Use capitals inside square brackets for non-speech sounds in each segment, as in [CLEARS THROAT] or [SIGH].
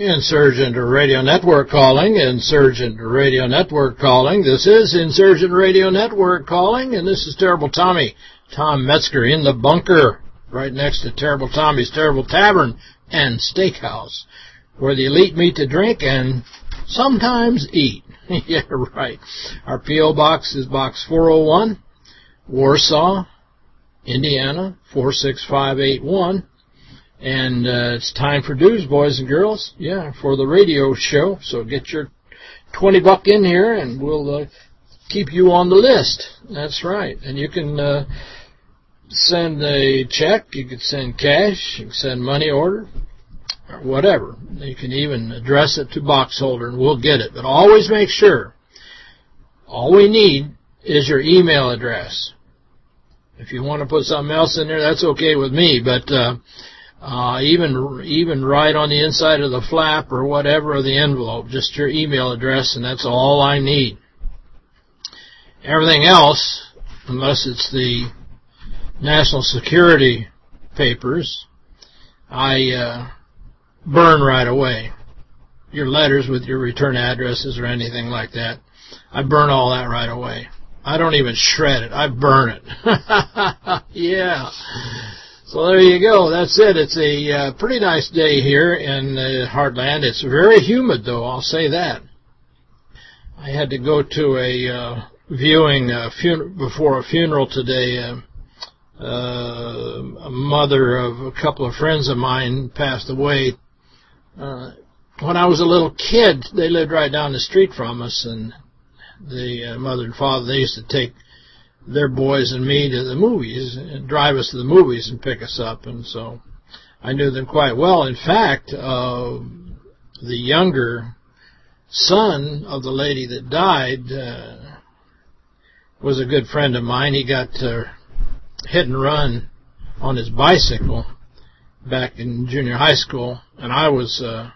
Insurgent Radio Network calling, Insurgent Radio Network calling. This is Insurgent Radio Network calling, and this is Terrible Tommy, Tom Metzger in the bunker, right next to Terrible Tommy's Terrible Tavern and Steakhouse, where the elite meet to drink and sometimes eat. [LAUGHS] yeah, right. Our P.O. Box is Box 401, Warsaw, Indiana, 46581. And uh, it's time for dues, boys and girls. Yeah, for the radio show. So get your 20 buck in here and we'll uh, keep you on the list. That's right. And you can uh, send a check, you can send cash, you can send money order, or whatever. You can even address it to box holder and we'll get it. But always make sure, all we need is your email address. If you want to put something else in there, that's okay with me. But uh, uh, even even right on the inside of the flap or whatever of the envelope, just your email address, and that's all I need. Everything else, unless it's the national security papers, I uh, burn right away. Your letters with your return addresses or anything like that, I burn all that right away. I don't even shred it. I burn it. [LAUGHS] yeah. So there you go. That's it. It's a uh, pretty nice day here in uh, Heartland. It's very humid, though. I'll say that. I had to go to a uh, viewing uh, fun- before a funeral today. Uh, uh, a mother of a couple of friends of mine passed away. Uh, when I was a little kid, they lived right down the street from us, and the uh, mother and father they used to take their boys and me to the movies and drive us to the movies and pick us up and so I knew them quite well. In fact uh the younger son of the lady that died uh, was a good friend of mine. He got uh, hit and run on his bicycle back in junior high school and I was uh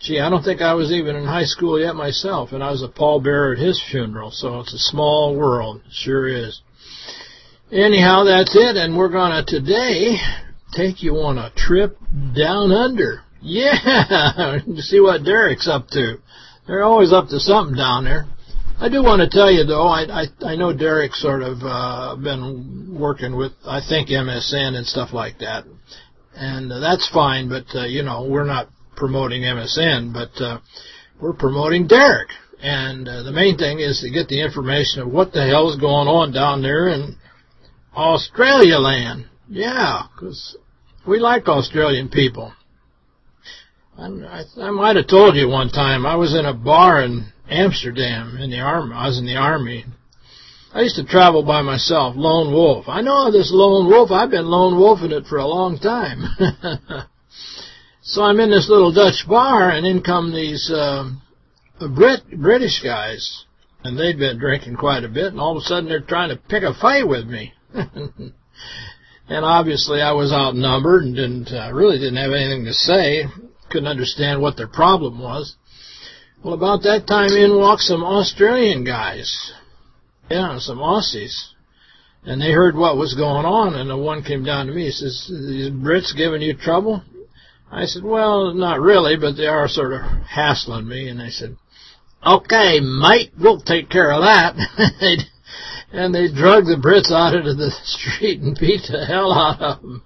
Gee, I don't think I was even in high school yet myself, and I was a pallbearer at his funeral, so it's a small world. It sure is. Anyhow, that's it, and we're going to today take you on a trip down under. Yeah, [LAUGHS] see what Derek's up to. They're always up to something down there. I do want to tell you, though, I I, I know Derek's sort of uh, been working with, I think, MSN and stuff like that. And uh, that's fine, but, uh, you know, we're not promoting MSN, but uh, we're promoting Derek. And uh, the main thing is to get the information of what the hell is going on down there in Australia land. Yeah, because we like Australian people. I, I, might have told you one time I was in a bar in Amsterdam in the army. I was in the army, I used to travel by myself, lone wolf. I know this lone wolf. I've been lone wolfing it for a long time. [LAUGHS] so I'm in this little Dutch bar, and in come these uh, Brit British guys, and they'd been drinking quite a bit, and all of a sudden they're trying to pick a fight with me. [LAUGHS] and obviously I was outnumbered and didn't uh, really didn't have anything to say. Couldn't understand what their problem was. Well, about that time in walked some Australian guys yeah, some Aussies. And they heard what was going on, and the one came down to me. He says, these Brits giving you trouble? I said, well, not really, but they are sort of hassling me. And they said, okay, mate, we'll take care of that. [LAUGHS] and they drug the Brits out into the [LAUGHS] street and beat the hell out of them.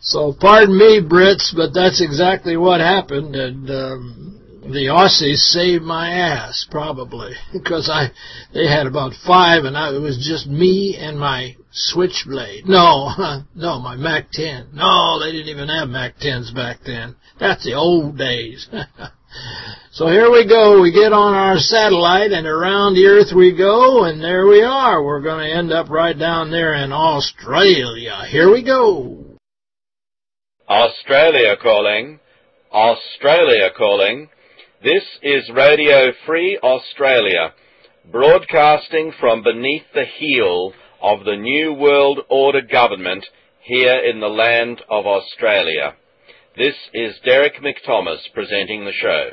So pardon me, Brits, but that's exactly what happened. And um, the Aussies saved my ass, probably, [LAUGHS] because I they had about five, and I, it was just me and my Switchblade. No, [LAUGHS] no, my Mac-10. No, they didn't even have Mac-10s back then. That's the old days. [LAUGHS] so here we go. We get on our satellite, and around the Earth we go, and there we are. We're going to end up right down there in Australia. Here we go. Australia calling. Australia calling. This is Radio Free Australia, broadcasting from beneath the heel of the New World Order government here in the land of Australia. This is Derek McThomas presenting the show.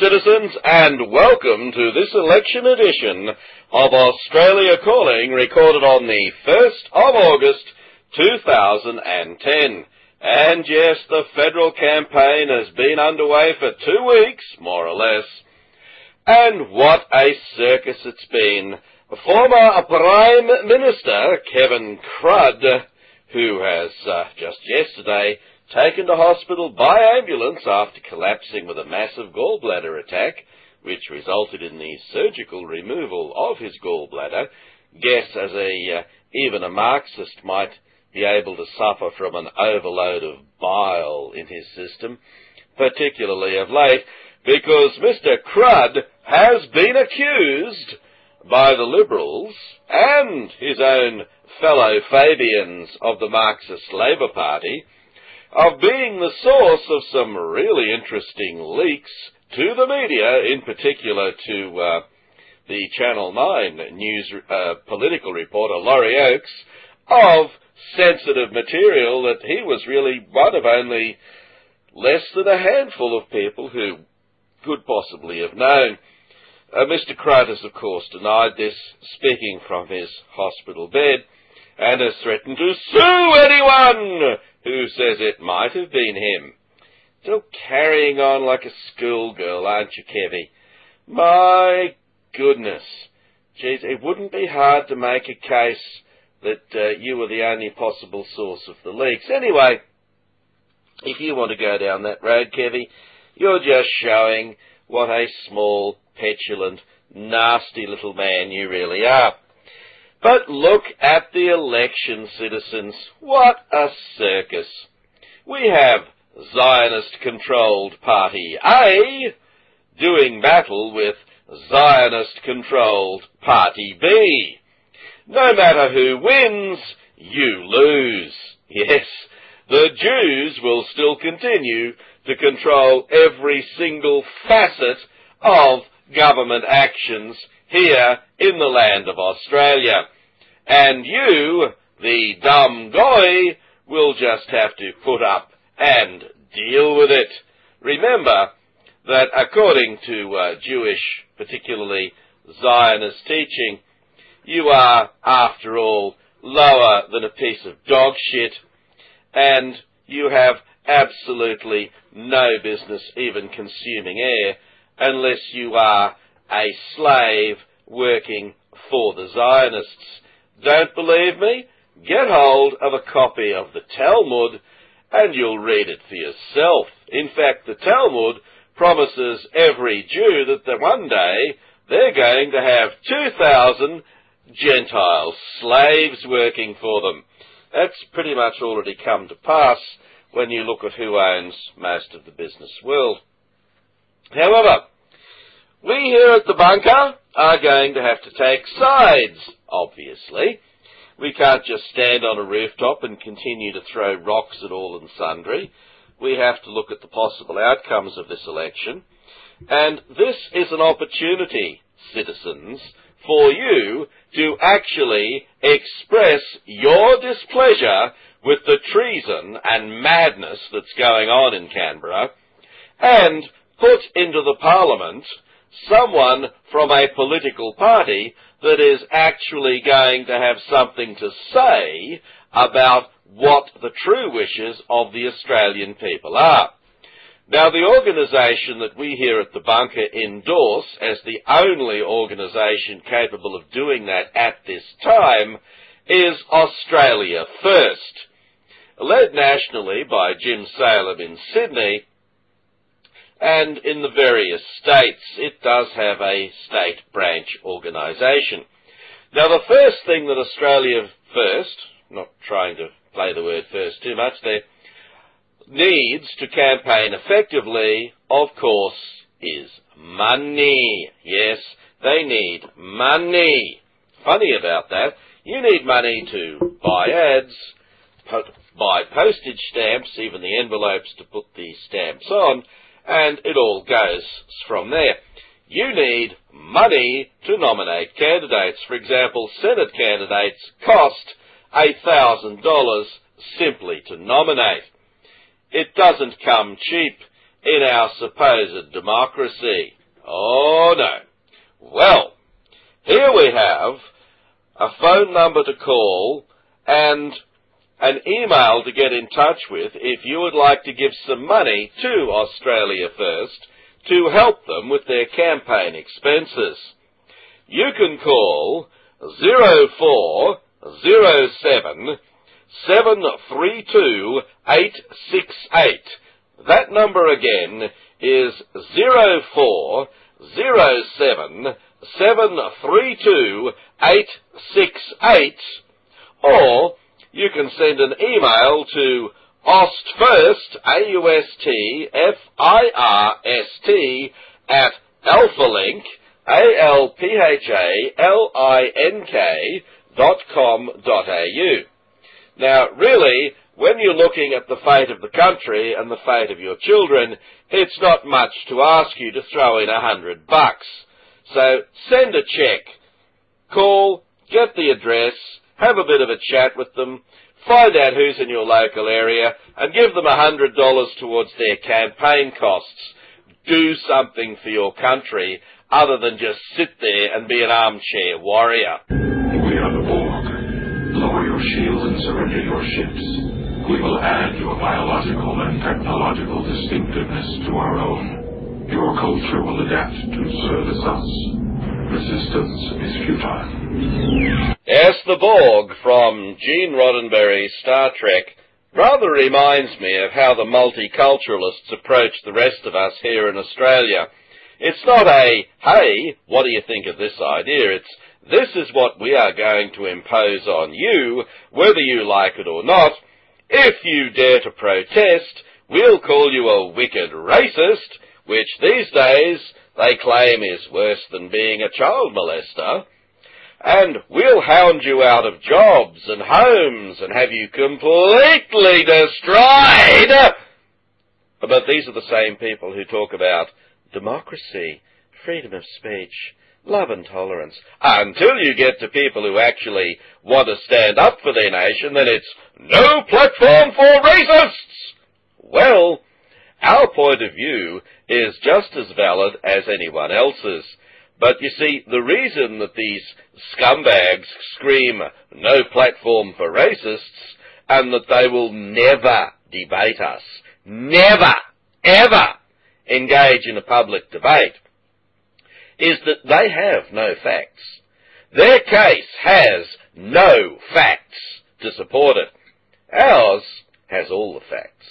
Citizens, and welcome to this election edition of Australia Calling, recorded on the 1st of August 2010. And yes, the federal campaign has been underway for two weeks, more or less. And what a circus it's been. Former Prime Minister Kevin Crud, who has uh, just yesterday taken to hospital by ambulance after collapsing with a massive gallbladder attack, which resulted in the surgical removal of his gallbladder. Guess as a uh, even a Marxist might be able to suffer from an overload of bile in his system, particularly of late, because Mr. Crud has been accused by the Liberals and his own fellow Fabians of the Marxist Labour Party of being the source of some really interesting leaks to the media, in particular to uh, the Channel 9 news uh, political reporter Laurie Oakes, of sensitive material that he was really one of only less than a handful of people who could possibly have known. Uh, Mr. Has, of course, denied this, speaking from his hospital bed, and has threatened to sue anyone who says it might have been him. Still carrying on like a schoolgirl, aren't you, Kevy? My goodness. Geez, it wouldn't be hard to make a case that uh, you were the only possible source of the leaks. Anyway, if you want to go down that road, Kevy, you're just showing what a small, petulant, nasty little man you really are. But look at the election, citizens. What a circus. We have Zionist-controlled Party A doing battle with Zionist-controlled Party B. No matter who wins, you lose. Yes, the Jews will still continue to control every single facet of government actions here in the land of Australia. And you, the dumb guy, will just have to put up and deal with it. Remember that according to uh, Jewish, particularly Zionist teaching, you are, after all, lower than a piece of dog shit, and you have absolutely no business even consuming air unless you are a slave working for the Zionists. Don't believe me? get hold of a copy of the Talmud and you'll read it for yourself. In fact, the Talmud promises every Jew that one day they're going to have 2,000 Gentile slaves working for them. That's pretty much already come to pass when you look at who owns most of the business world. However, we here at the bunker are going to have to take sides, obviously. We can't just stand on a rooftop and continue to throw rocks at all and sundry. We have to look at the possible outcomes of this election. And this is an opportunity, citizens, for you to actually express your displeasure with the treason and madness that's going on in Canberra and put into the parliament someone from a political party that is actually going to have something to say about what the true wishes of the Australian people are. Now, the organisation that we here at the bunker endorse as the only organisation capable of doing that at this time is Australia First. Led nationally by Jim Saleam in Sydney, and in the various states, it does have a state branch organisation. Now, the first thing that Australia First, not trying to play the word first too much there, needs to campaign effectively, of course, is money. Yes, they need money. Funny about that, you need money to buy ads, buy postage stamps, even the envelopes to put the stamps on, and it all goes from there. You need money to nominate candidates. For example, Senate candidates cost $8,000 simply to nominate. It doesn't come cheap in our supposed democracy. Oh no. Well, here we have a phone number to call and an email to get in touch with if you would like to give some money to Australia First to help them with their campaign expenses. You can call 0407 732 868. That number again is 0407 732 868 or you can send an email to austfirst, A-U-S-T-F-I-R-S-T, at alphalink, A-L-P-H-A-L-I-N-K, dot com dot au. Now, really, when you're looking at the fate of the country and the fate of your children, it's not much to ask you to throw in a hundred bucks. So send a check, call, get the address, have a bit of a chat with them, find out who's in your local area, and give them a hundred dollars towards their campaign costs. Do something for your country other than just sit there and be an armchair warrior. We are the Borg. Lower your shields and surrender your ships. We will add your biological and technological distinctiveness to our own. Your culture will adapt to service us. Resistance is futile. Yes, the Borg from Gene Roddenberry's Star Trek rather reminds me of how the multiculturalists approach the rest of us here in Australia. It's not a, hey, what do you think of this idea? It's, this is what we are going to impose on you, whether you like it or not. If you dare to protest, we'll call you a wicked racist, which these days they claim is worse than being a child molester. And we'll hound you out of jobs and homes and have you completely destroyed. But these are the same people who talk about democracy, freedom of speech, love and tolerance. Until you get to people who actually want to stand up for their nation, then it's no platform for racists! Well, our point of view is just as valid as anyone else's. But you see, the reason that these scumbags scream no platform for racists and that they will never debate us, never, ever engage in a public debate, is that they have no facts. Their case has no facts to support it. Ours has all the facts.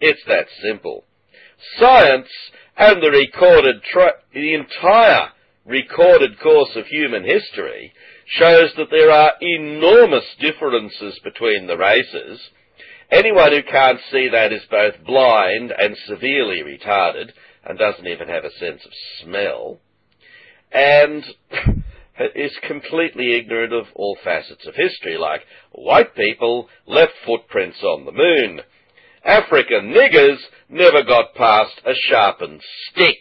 It's that simple. Science and the recorded, tra- the entire recorded course of human history shows that there are enormous differences between the races. Anyone who can't see that is both blind and severely retarded and doesn't even have a sense of smell and [LAUGHS] is completely ignorant of all facets of history, like white people left footprints on the moon. African niggers never got past a sharpened stick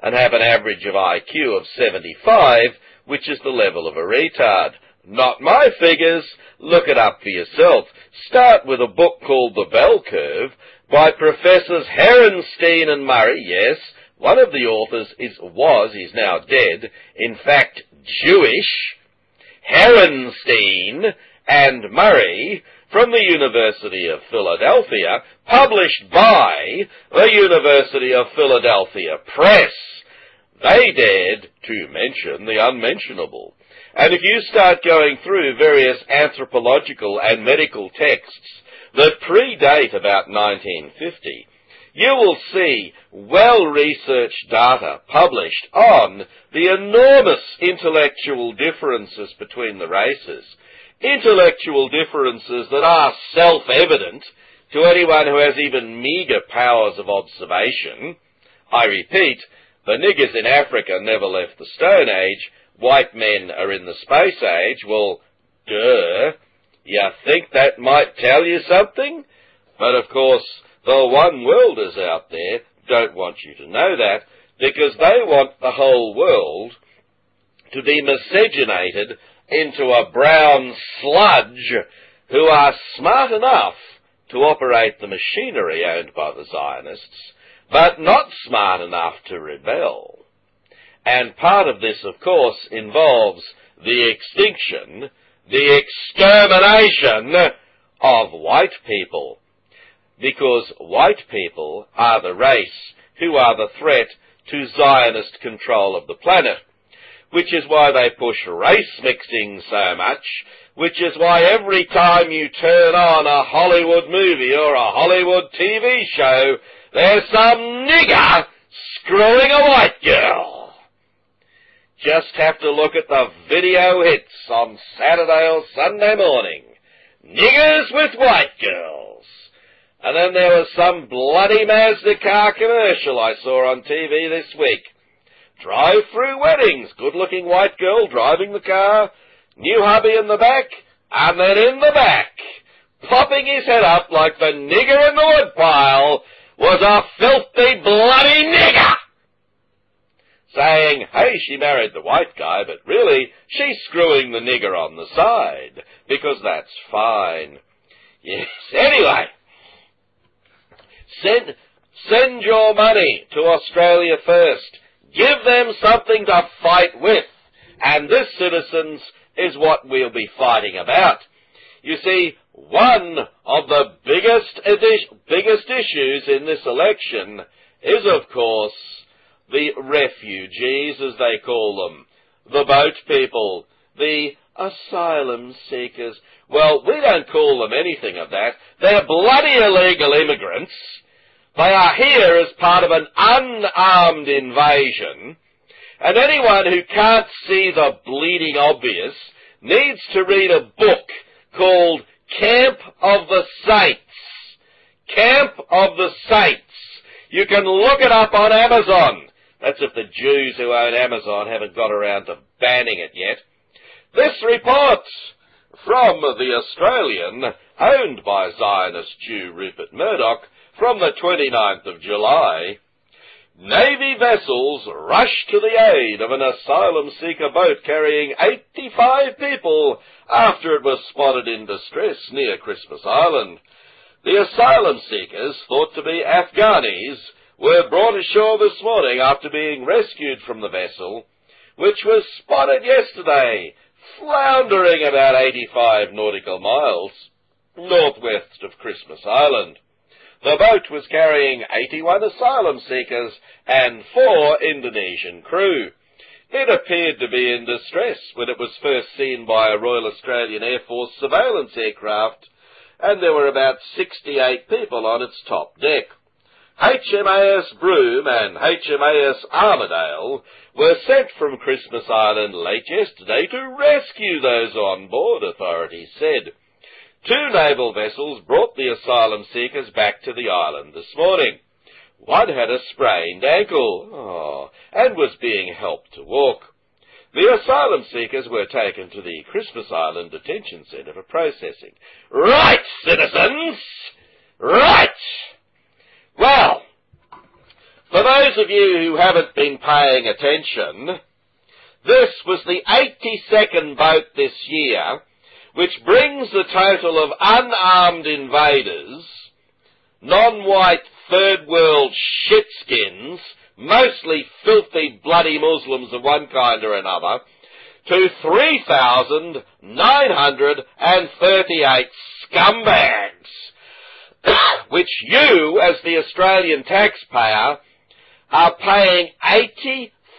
and have an average of IQ of 75, which is the level of a retard. Not my figures. Look it up for yourself. Start with a book called The Bell Curve by Professors Herrnstein and Murray, yes, one of the authors is, was, he's now dead, in fact Jewish, Herrnstein and Murray from the University of Philadelphia, published by the University of Philadelphia Press. They dared to mention the unmentionable. And if you start going through various anthropological and medical texts that predate about 1950, you will see well-researched data published on the enormous intellectual differences between the races. Intellectual differences that are self-evident to anyone who has even meager powers of observation. I repeat, the niggers in Africa never left the Stone Age. White men are in the Space Age. Well, duh. You think that might tell you something? But of course, the one worlders out there don't want you to know that because they want the whole world to be miscegenated into a brown sludge who are smart enough to operate the machinery owned by the Zionists, but not smart enough to rebel. And part of this, of course, involves the extinction, the extermination of white people because white people are the race who are the threat to Zionist control of the planet. Which is why they push race mixing so much, which is why every time you turn on a Hollywood movie or a Hollywood TV show, there's some nigger screwing a white girl. Just have to look at the video hits on Saturday or Sunday morning. Niggers with white girls. And then there was some bloody Mazda car commercial I saw on TV this week. Drive-through weddings, good-looking white girl driving the car, new hubby in the back, and then in the back, popping his head up like the nigger in the woodpile, was a filthy bloody nigger! Saying, hey, she married the white guy, but really, she's screwing the nigger on the side, because that's fine. Yes, anyway, Send, send your money to Australia first. Give them something to fight with. And this, citizens, is what we'll be fighting about. You see, one of the biggest, biggest issues in this election is, of course, the refugees, as they call them, the boat people, the asylum seekers. Well, we don't call them anything of that. They're bloody illegal immigrants they are here as part of an unarmed invasion, and anyone who can't see the bleeding obvious needs to read a book called Camp of the Saints. Camp of the Saints. You can look it up on Amazon. That's if the Jews who own Amazon haven't got around to banning it yet. This report from the Australian, owned by Zionist Jew Rupert Murdoch, from the 29th of July, Navy vessels rushed to the aid of an asylum seeker boat carrying 85 people after it was spotted in distress near Christmas Island. The asylum seekers, thought to be Afghanis, were brought ashore this morning after being rescued from the vessel, which was spotted yesterday, floundering about 85 nautical miles northwest of Christmas Island. The boat was carrying 81 asylum seekers and four Indonesian crew. It appeared to be in distress when it was first seen by a Royal Australian Air Force surveillance aircraft, and there were about 68 people on its top deck. HMAS Broome and HMAS Armidale were sent from Christmas Island late yesterday to rescue those on board, authorities said. Two naval vessels brought the asylum seekers back to the island this morning. One had a sprained ankle, oh, and was being helped to walk. The asylum seekers were taken to the Christmas Island Detention Centre for processing. Right, citizens! Right! Well, for those of you who haven't been paying attention, this was the 82nd boat this year, which brings the total of unarmed invaders, non-white third world shitskins, mostly filthy bloody Muslims of one kind or another, to 3,938 scumbags, [COUGHS] which you, as the Australian taxpayer, are paying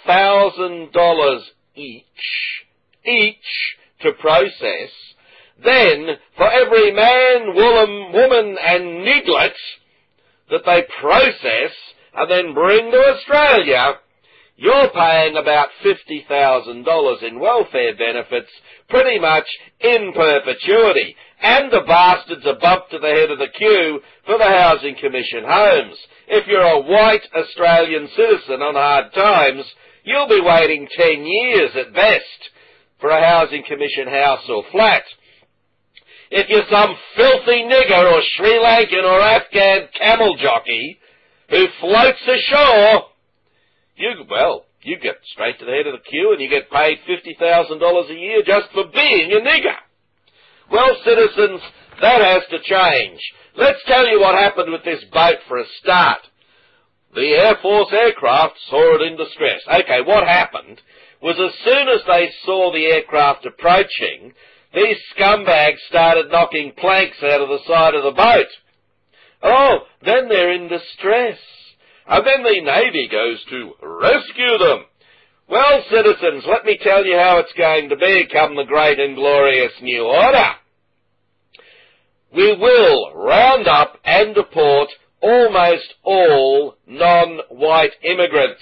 $80,000 each, each to process, then for every man, woman, woman and niglet that they process and then bring to Australia, you're paying about $50,000 in welfare benefits pretty much in perpetuity. And the bastards are bumped to the head of the queue for the Housing Commission homes. If you're a white Australian citizen on hard times, you'll be waiting 10 years at best for a Housing Commission house or flat. If you're some filthy nigger or Sri Lankan or Afghan camel jockey who floats ashore, you, well, you get straight to the head of the queue and you get paid $50,000 a year just for being a nigger. Well, citizens, that has to change. Let's tell you what happened with this boat for a start. The Air Force aircraft saw it in distress. Okay, what happened was as soon as they saw the aircraft approaching, these scumbags started knocking planks out of the side of the boat. Oh, then they're in distress. And then the Navy goes to rescue them. Well, citizens, let me tell you how it's going to be come the great and glorious new order. We will round up and deport almost all non-white immigrants.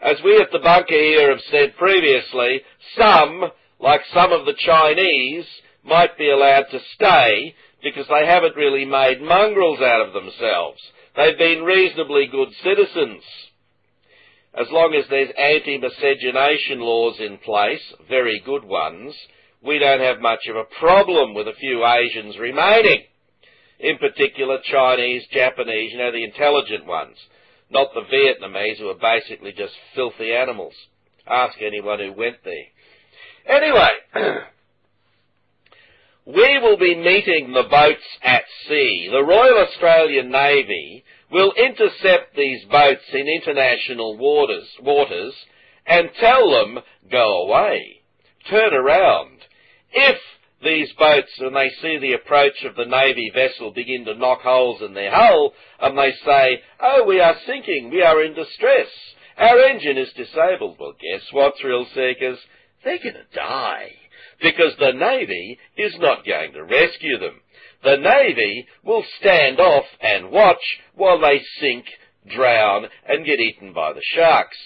As we at the bunker here have said previously, some like some of the Chinese, might be allowed to stay because they haven't really made mongrels out of themselves. They've been reasonably good citizens. As long as there's anti-miscegenation laws in place, very good ones, we don't have much of a problem with a few Asians remaining. In particular, Chinese, Japanese, you know, the intelligent ones. Not the Vietnamese who are basically just filthy animals. Ask anyone who went there. Anyway, [CLEARS THROAT] we will be meeting the boats at sea. The Royal Australian Navy will intercept these boats in international waters, waters and tell them, go away, turn around. If these boats, when they see the approach of the Navy vessel, begin to knock holes in their hull, and they say, oh, we are sinking, we are in distress, our engine is disabled. Well, guess what, thrill seekers? They're going to die because the Navy is not going to rescue them. The Navy will stand off and watch while they sink, drown, and get eaten by the sharks.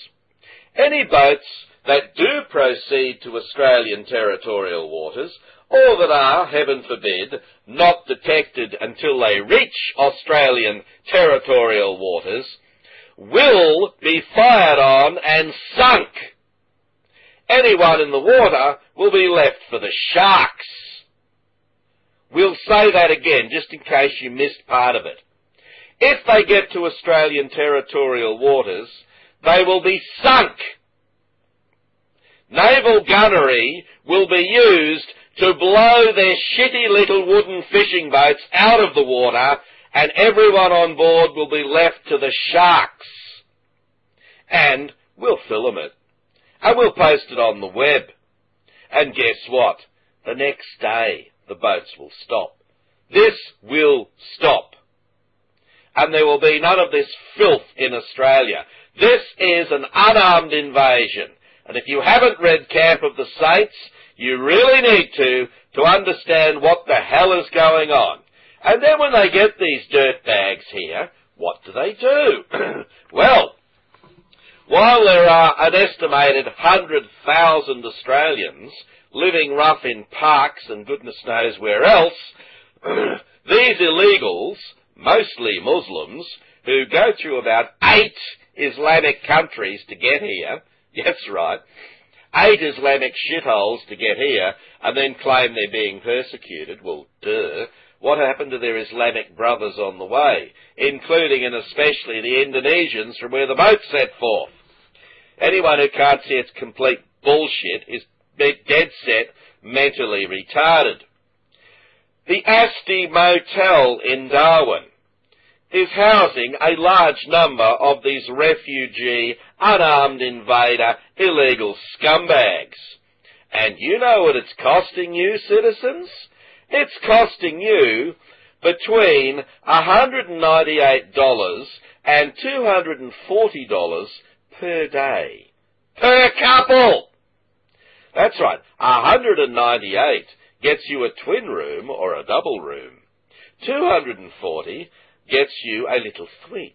Any boats that do proceed to Australian territorial waters, or that are, heaven forbid, not detected until they reach Australian territorial waters, will be fired on and sunk anyone in the water will be left for the sharks. We'll say that again, just in case you missed part of it. If they get to Australian territorial waters, they will be sunk. Naval gunnery will be used to blow their shitty little wooden fishing boats out of the water and everyone on board will be left to the sharks. And we'll film it. And we'll post it on the web. And guess what? The next day, the boats will stop. This will stop. And there will be none of this filth in Australia. This is an unarmed invasion. And if you haven't read Camp of the Saints, you really need to, to understand what the hell is going on. And then when they get these dirtbags here, what do they do? [CLEARS THROAT] well, while there are an estimated 100,000 Australians living rough in parks and goodness knows where else, [CLEARS THROAT] these illegals, mostly Muslims, who go through about eight Islamic countries to get here, [LAUGHS] yes right, eight Islamic shitholes to get here, and then claim they're being persecuted, well duh, what happened to their Islamic brothers on the way, including and especially the Indonesians from where the boat set forth? Anyone who can't see it's complete bullshit is dead set mentally retarded. The Asti Motel in Darwin is housing a large number of these refugee, unarmed invader, illegal scumbags. And you know what it's costing you, citizens? It's costing you between $198 and $240 per day. Per couple! That's right, 198 gets you a twin room or a double room. 240 gets you a little suite.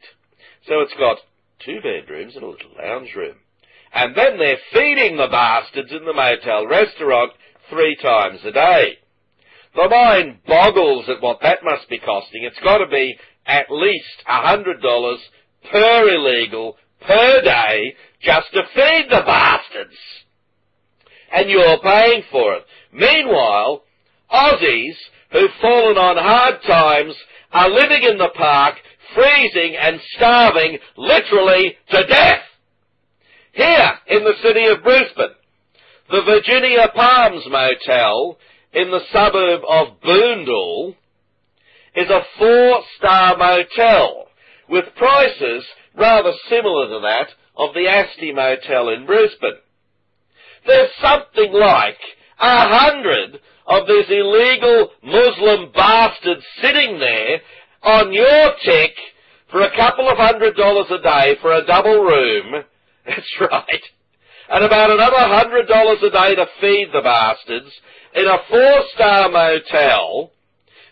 So it's got two bedrooms and a little lounge room. And then they're feeding the bastards in the motel restaurant three times a day. The mind boggles at what that must be costing. It's got to be at least a hundred dollars per illegal per day just to feed the bastards. And you're paying for it. Meanwhile, Aussies who've fallen on hard times are living in the park, freezing and starving literally to death. Here in the city of Brisbane, the Virginia Palms Motel in the suburb of Boondall is a four-star motel with prices rather similar to that of the Asti Motel in Brisbane. There's something like a hundred of these illegal Muslim bastards sitting there on your tick for a couple of hundred dollars a day for a double room. [LAUGHS] That's right. And about another hundred dollars a day to feed the bastards in a four-star motel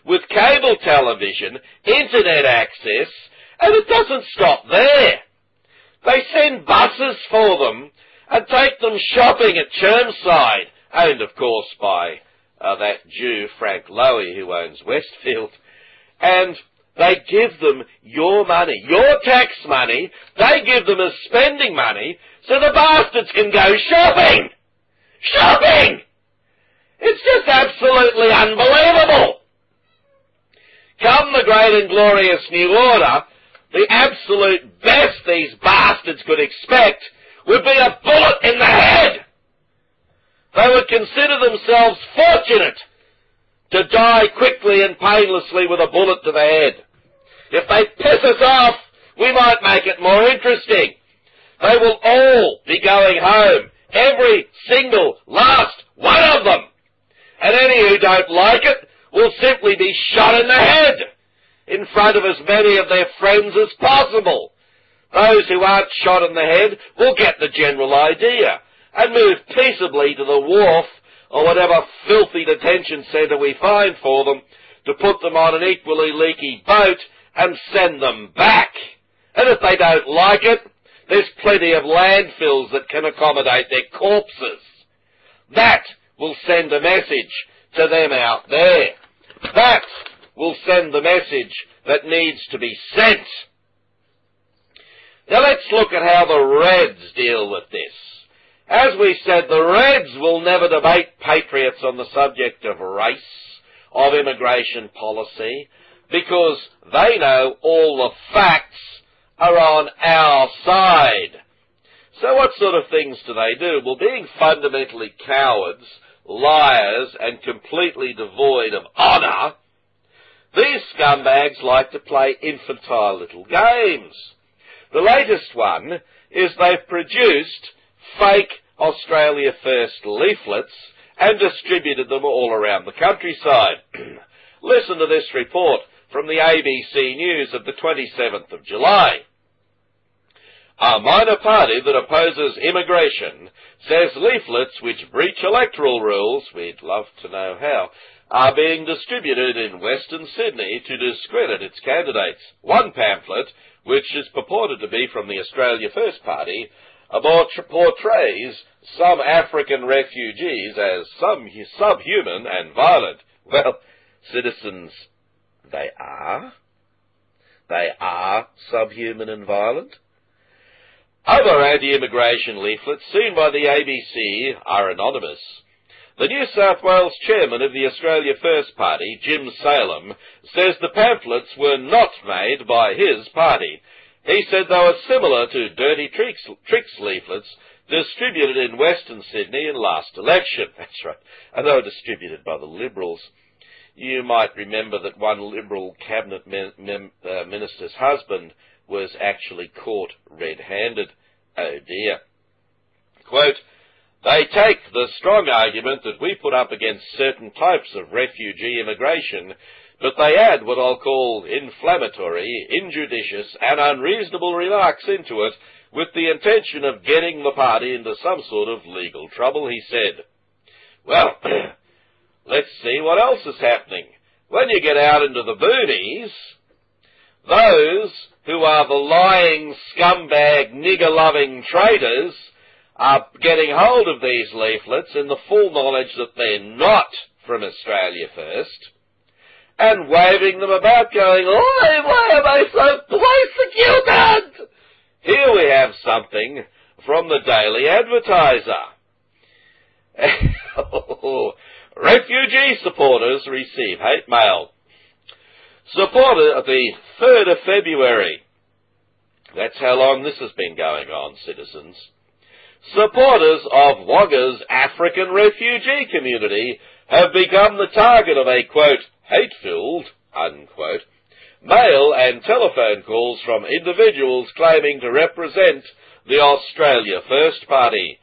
with cable television, internet access, and it doesn't stop there. They send buses for them and take them shopping at Chermside, owned of course by uh, that Jew Frank Lowy who owns Westfield, and they give them your money, your tax money, they give them as spending money so the bastards can go shopping! Shopping! It's just absolutely unbelievable. Come the great and glorious new order, the absolute best these bastards could expect would be a bullet in the head. They would consider themselves fortunate to die quickly and painlessly with a bullet to the head. If they piss us off, we might make it more interesting. They will all be going home, every single last one of them. And any who don't like it will simply be shot in the head in front of as many of their friends as possible. Those who aren't shot in the head will get the general idea and move peaceably to the wharf or whatever filthy detention centre we find for them to put them on an equally leaky boat and send them back. And if they don't like it, there's plenty of landfills that can accommodate their corpses. That will send a message to them out there. That will send the message that needs to be sent. Now let's look at how the Reds deal with this. As we said, the Reds will never debate patriots on the subject of race, of immigration policy, because they know all the facts are on our side. So what sort of things do they do? Well, being fundamentally cowards, liars, and completely devoid of honour, these scumbags like to play infantile little games. The latest one is they've produced fake Australia First leaflets and distributed them all around the countryside. [CLEARS THROAT] Listen to this report from the ABC News of the 27th of July. A minor party that opposes immigration says leaflets which breach electoral rules, we'd love to know how, are being distributed in Western Sydney to discredit its candidates. One pamphlet, which is purported to be from the Australia First Party, portrays some African refugees as some subhuman and violent. [LAUGHS] Well, citizens, they are. They are subhuman and violent. Other anti-immigration leaflets seen by the ABC are anonymous. The New South Wales chairman of the Australia First Party, Jim Saleam, says the pamphlets were not made by his party. He said they were similar to dirty tricks, tricks leaflets distributed in Western Sydney in last election. [LAUGHS] That's right. And they were distributed by the Liberals. You might remember that one Liberal cabinet uh, minister's husband was actually caught red-handed. Oh dear. Quote, they take the strong argument that we put up against certain types of refugee immigration, but they add what I'll call inflammatory, injudicious, and unreasonable remarks into it with the intention of getting the party into some sort of legal trouble, he said. Well, [CLEARS THROAT] let's see what else is happening. When you get out into the boonies, those who are the lying, scumbag, nigger-loving traitors are getting hold of these leaflets in the full knowledge that they're not from Australia First, and waving them about going, Oi, why am I so persecuted? Here we have something from the Daily Advertiser. [LAUGHS] Refugee supporters receive hate mail. Supporter of the 3rd of February. That's how long this has been going on, citizens. Supporters of Wagga's African refugee community have become the target of a, quote, hate-filled, unquote, mail and telephone calls from individuals claiming to represent the Australia First Party.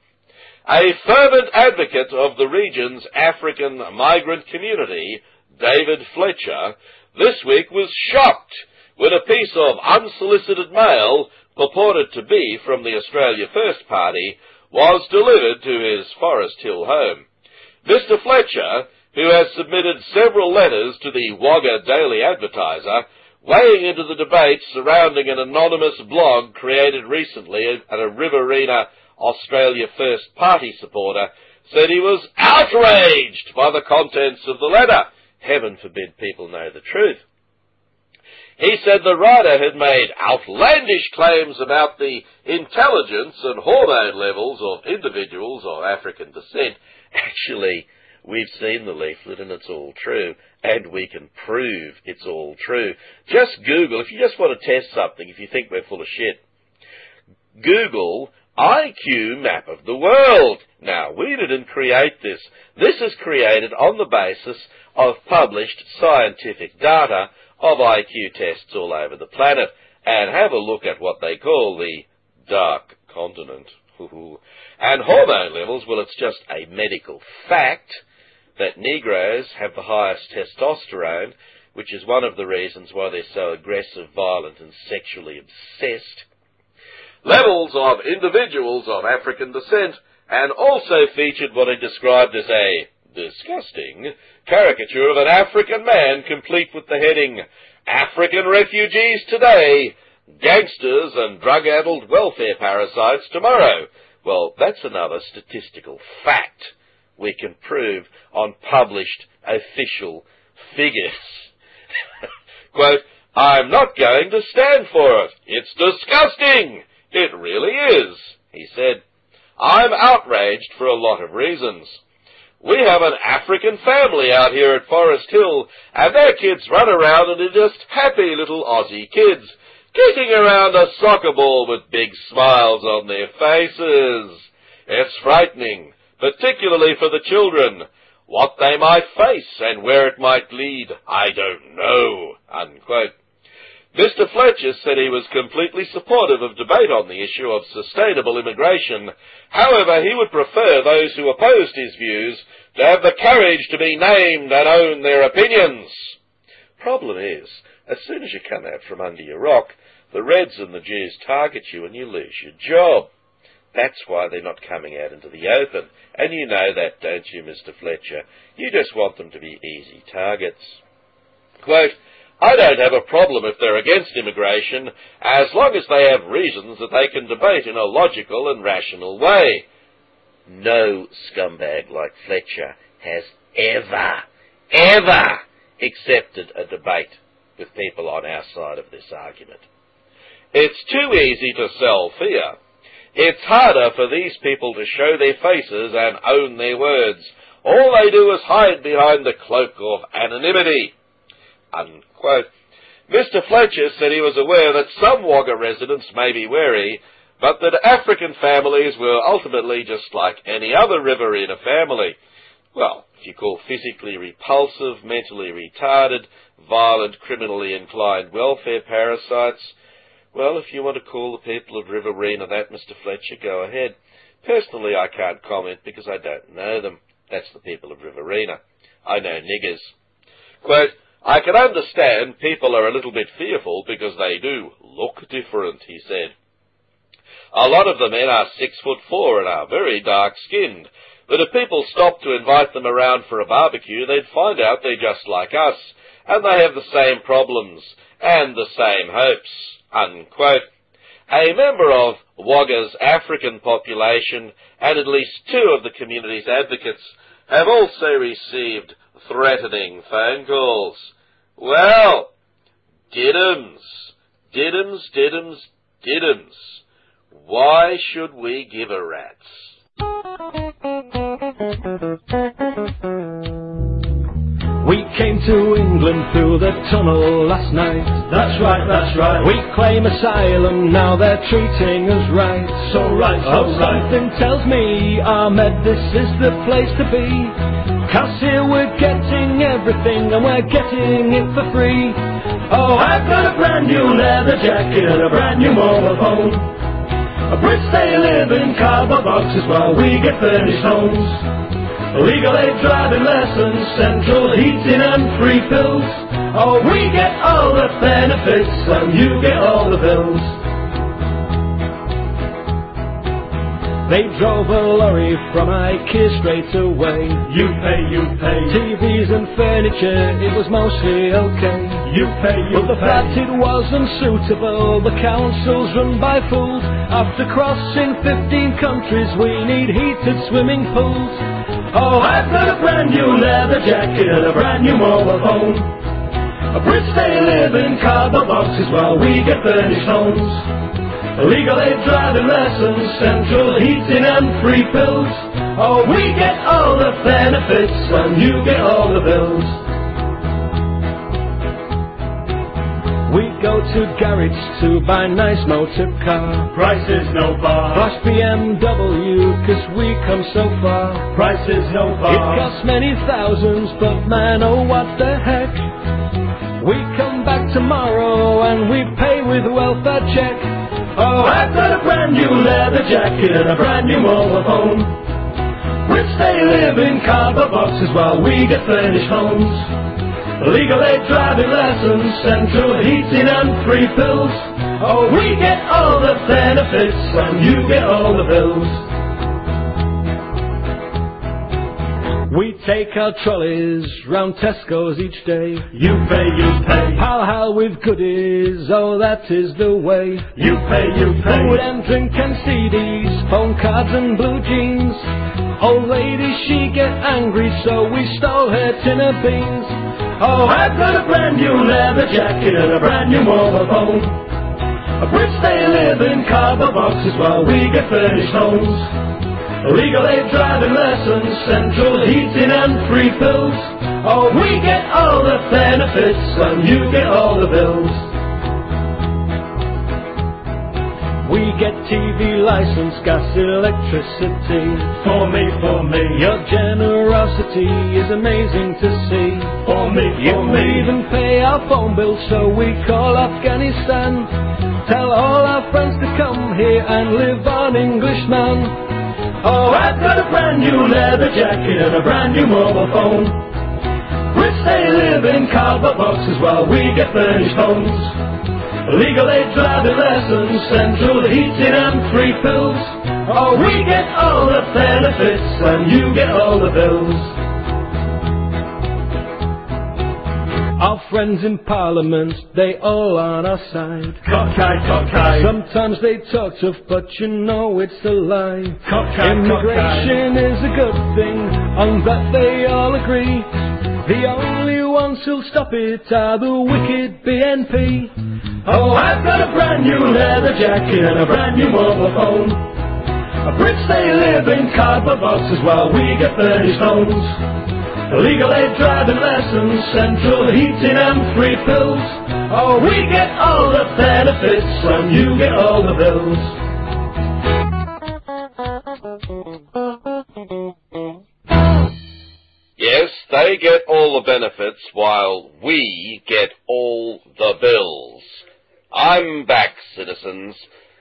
A fervent advocate of the region's African migrant community, David Fletcher, this week was shocked when a piece of unsolicited mail purported to be from the Australia First Party was delivered to his Forest Hill home. Mr. Fletcher, who has submitted several letters to the Wagga Daily Advertiser, weighing into the debate surrounding an anonymous blog created recently at a Riverina Australia First Party supporter, said he was outraged by the contents of the letter. Heaven forbid people know the truth. He said the writer had made outlandish claims about the intelligence and hormone levels of individuals of African descent. [LAUGHS] Actually, we've seen the leaflet and it's all true, and we can prove it's all true. Just Google, if you just want to test something, if you think we're full of shit, Google IQ map of the world. Now, we didn't create this. This is created on the basis of published scientific data of IQ tests all over the planet and have a look at what they call the dark continent. [LAUGHS] and hormone levels, well, it's just a medical fact that Negroes have the highest testosterone, which is one of the reasons why they're so aggressive, violent, and sexually obsessed. Levels of individuals of African descent, and also featured what he described as a disgusting caricature of an African man complete with the heading, African refugees today, gangsters and drug-addled welfare parasites tomorrow. Well, that's another statistical fact we can prove on published official figures. [LAUGHS] Quote, I'm not going to stand for it. It's disgusting. It really is, he said. I'm outraged for a lot of reasons. We have an African family out here at Forest Hill, and their kids run around and are just happy little Aussie kids, kicking around a soccer ball with big smiles on their faces. It's frightening, particularly for the children. What they might face and where it might lead, I don't know. Unquote. Mr. Fletcher said he was completely supportive of debate on the issue of sustainable immigration. However, he would prefer those who opposed his views to have the courage to be named and own their opinions. Problem is, as soon as you come out from under your rock, the Reds and the Jews target you and you lose your job. That's why they're not coming out into the open. And you know that, don't you, Mr. Fletcher? You just want them to be easy targets. Quote, I don't have a problem if they're against immigration, as long as they have reasons that they can debate in a logical and rational way. No scumbag like Fletcher has ever, ever accepted a debate with people on our side of this argument. It's too easy to sell fear. It's harder for these people to show their faces and own their words. All they do is hide behind the cloak of anonymity. Unquote. Mr. Fletcher said he was aware that some Wagga residents may be wary, but that African families were ultimately just like any other Riverina family. Well, if you call physically repulsive, mentally retarded, violent, criminally inclined welfare parasites, well, if you want to call the people of Riverina that, Mr. Fletcher, go ahead. Personally, I can't comment because I don't know them. That's the people of Riverina. I know niggers. Quote, I can understand people are a little bit fearful because they do look different, he said. A lot of the men are six foot four and are very dark skinned, but if people stopped to invite them around for a barbecue, they'd find out they're just like us, and they have the same problems and the same hopes. Unquote. A member of Wagga's African population and at least two of the community's advocates have also received threatening phone calls. Well, diddums, diddums, diddums, diddums. Why should we give a rat's? We came to England through the tunnel last night. That's right, that's right. We claim asylum, now they're treating us right. So right, Oh, so right. something tells me, Ahmed, this is the place to be. Cause here we're getting everything and we're getting it for free. Oh, I've got a brand new leather jacket and a brand new mobile phone. A Brits they live in cardboard boxes while we get furnished homes. Legal aid driving lessons, central heating and free pills. Oh, we get all the benefits and you get all the bills. They drove a lorry from IKEA straight away. You pay, you pay. TVs and furniture, it was mostly okay. You pay, you But the pay. fact it wasn't suitable, the council's run by fools. After crossing 15 countries, we need heated swimming pools. Oh, I've got a brand new leather jacket and a brand new mobile phone. A Brits they live in cardboard boxes while we get furnished homes. Legal aid driving lessons, central heating and free pills. Oh, we get all the benefits and you get all the bills. We go to garage to buy nice motor car. Price is no bar. Flash BMW, cause we come so far. Price is no bar. It costs many thousands, but man, oh what the heck. We come back tomorrow and we pay with welfare check. Oh, I've got a brand new leather jacket and a brand new mobile phone. Which they live in cardboard boxes while we get furnished homes. Legal aid driving lessons, central heating and free pills. Oh, we get all the benefits and you get all the bills. We take our trolleys round Tesco's each day. You pay, you pay. Pal Hal with goodies, oh that is the way. You pay, you pay. Food and drink and CDs, phone cards and blue jeans. Old lady, she get angry, so we stole her tin of beans. Oh, I've got a brand new leather jacket and a brand new mobile phone. A Brits they live in cardboard boxes while we get furnished homes. Legal aid driving lessons, central heating and free pills. Oh, we get all the benefits and you get all the bills. We get TV license, gas, electricity. For me, for me, Your generosity is amazing to see. for me, You for me. even pay our phone bill, so we call Afghanistan. Tell all our friends to come here and live on Englishman. Oh, I've got a brand new leather jacket and a brand new mobile phone. Which they live in cardboard boxes while we get furnished homes. Legal aid driving lessons, central heating and free pills. Oh, we get all the benefits and you get all the bills. Our friends in Parliament, they all on our side. Cockeye, cockeye. Sometimes they talk tough, but you know it's a lie. Cockeye, Immigration is a good thing, on that they all agree. The only ones who'll stop it are the wicked BNP. Oh, I've got a brand new leather jacket and a brand new mobile phone. A Brits, they live in cardboard boxes while we get 30 stones. Legal aid driving lessons, central heating and free pills. Oh, we get all the benefits and you get all the bills. Yes, they get all the benefits while we get all the bills. I'm back, citizens.